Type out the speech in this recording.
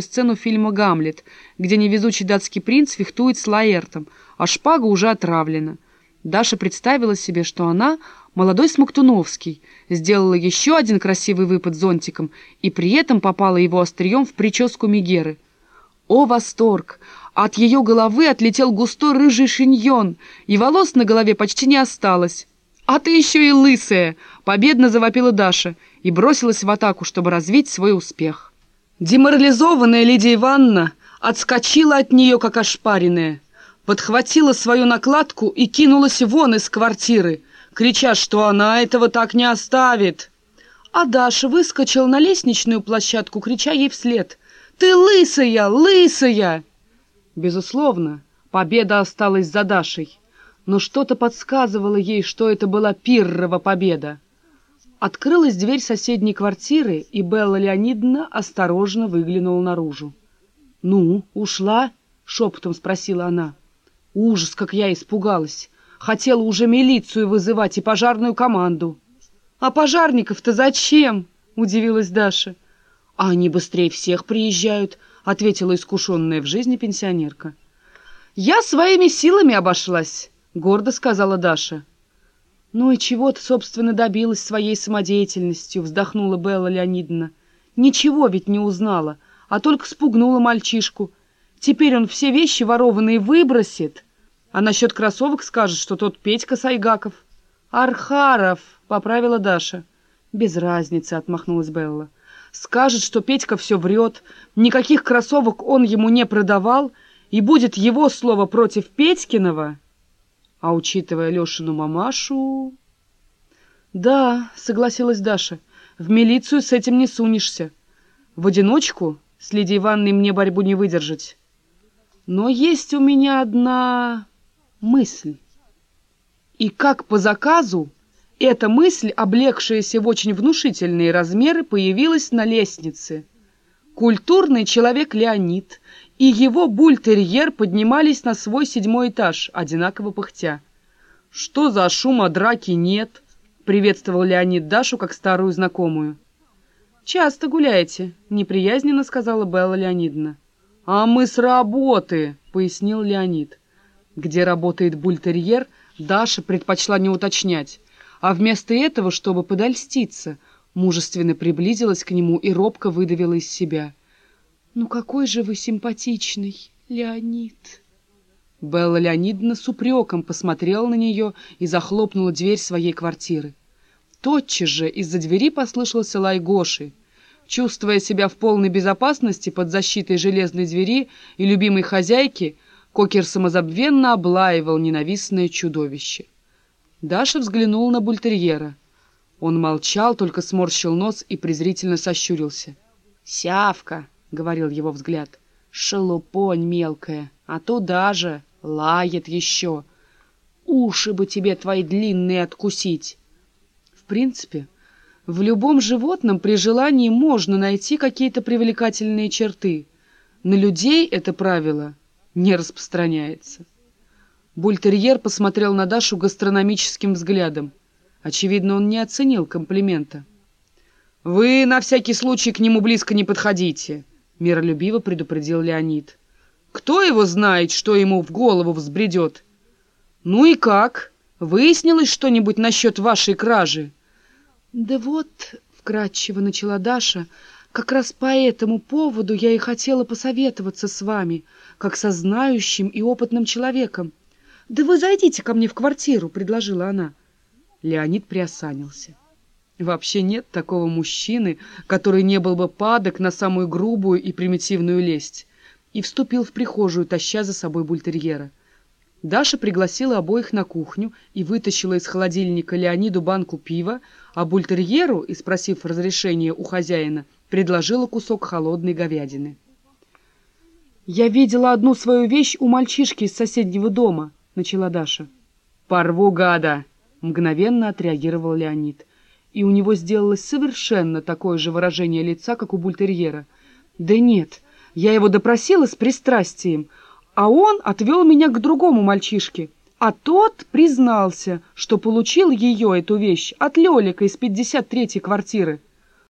сцену фильма «Гамлет», где невезучий датский принц фехтует с Лаэртом, а шпага уже отравлена. Даша представила себе, что она, молодой Смоктуновский, сделала еще один красивый выпад зонтиком и при этом попала его острием в прическу Мегеры. О, восторг! От ее головы отлетел густой рыжий шиньон, и волос на голове почти не осталось. «А ты еще и лысая!» — победно завопила Даша и бросилась в атаку, чтобы развить свой успех. Деморализованная Лидия Ивановна отскочила от нее, как ошпаренная, подхватила свою накладку и кинулась вон из квартиры, крича, что она этого так не оставит. А Даша выскочила на лестничную площадку, крича ей вслед «Ты лысая, лысая!» Безусловно, победа осталась за Дашей, но что-то подсказывало ей, что это была Пиррова победа. Открылась дверь соседней квартиры, и Белла Леонидовна осторожно выглянула наружу. «Ну, ушла?» — шепотом спросила она. «Ужас, как я испугалась! Хотела уже милицию вызывать и пожарную команду». «А пожарников-то зачем?» — удивилась Даша. «А они быстрее всех приезжают», — ответила искушенная в жизни пенсионерка. «Я своими силами обошлась», — гордо сказала Даша. «Ну и чего ты, собственно, добилась своей самодеятельностью?» — вздохнула Белла Леонидовна. «Ничего ведь не узнала, а только спугнула мальчишку. Теперь он все вещи ворованные выбросит. А насчет кроссовок скажет, что тот Петька Сайгаков». «Архаров!» — поправила Даша. «Без разницы», — отмахнулась Белла. «Скажет, что Петька все врет, никаких кроссовок он ему не продавал, и будет его слово против Петькиного». А учитывая Лешину мамашу... Да, согласилась Даша, в милицию с этим не сунешься. В одиночку с Лидией Ивановной мне борьбу не выдержать. Но есть у меня одна мысль. И как по заказу эта мысль, облегшаяся в очень внушительные размеры, появилась на лестнице. Культурный человек Леонид и его бультерьер поднимались на свой седьмой этаж, одинаково пыхтя. «Что за шума драки нет?» — приветствовал Леонид Дашу как старую знакомую. «Часто гуляете», — неприязненно сказала Белла Леонидовна. «А мы с работы», — пояснил Леонид. Где работает бультерьер, Даша предпочла не уточнять, а вместо этого, чтобы подольститься, мужественно приблизилась к нему и робко выдавила из себя — «Ну какой же вы симпатичный, Леонид!» Белла Леонидовна с упреком посмотрела на нее и захлопнула дверь своей квартиры. Тотчас же из-за двери послышался лай Гоши. Чувствуя себя в полной безопасности под защитой железной двери и любимой хозяйки, Кокер самозабвенно облаивал ненавистное чудовище. Даша взглянул на бультерьера. Он молчал, только сморщил нос и презрительно сощурился. «Сявка!» — говорил его взгляд. «Шелупонь мелкая, а туда же лает еще. Уши бы тебе твои длинные откусить!» В принципе, в любом животном при желании можно найти какие-то привлекательные черты. На людей это правило не распространяется. Бультерьер посмотрел на Дашу гастрономическим взглядом. Очевидно, он не оценил комплимента. «Вы на всякий случай к нему близко не подходите», — миролюбиво предупредил Леонид. «Кто его знает, что ему в голову взбредет?» «Ну и как? Выяснилось что-нибудь насчет вашей кражи?» «Да вот», — вкратчиво начала Даша, — «как раз по этому поводу я и хотела посоветоваться с вами, как со знающим и опытным человеком. Да вы зайдите ко мне в квартиру», — предложила она. Леонид приосанился. Вообще нет такого мужчины, который не был бы падок на самую грубую и примитивную лесть. И вступил в прихожую, таща за собой бультерьера. Даша пригласила обоих на кухню и вытащила из холодильника Леониду банку пива, а бультерьеру, и спросив разрешения у хозяина, предложила кусок холодной говядины. «Я видела одну свою вещь у мальчишки из соседнего дома», — начала Даша. «Порву гада!» — мгновенно отреагировал Леонид и у него сделалось совершенно такое же выражение лица, как у бультерьера. «Да нет, я его допросила с пристрастием, а он отвел меня к другому мальчишке, а тот признался, что получил ее, эту вещь, от Лелика из 53-й квартиры».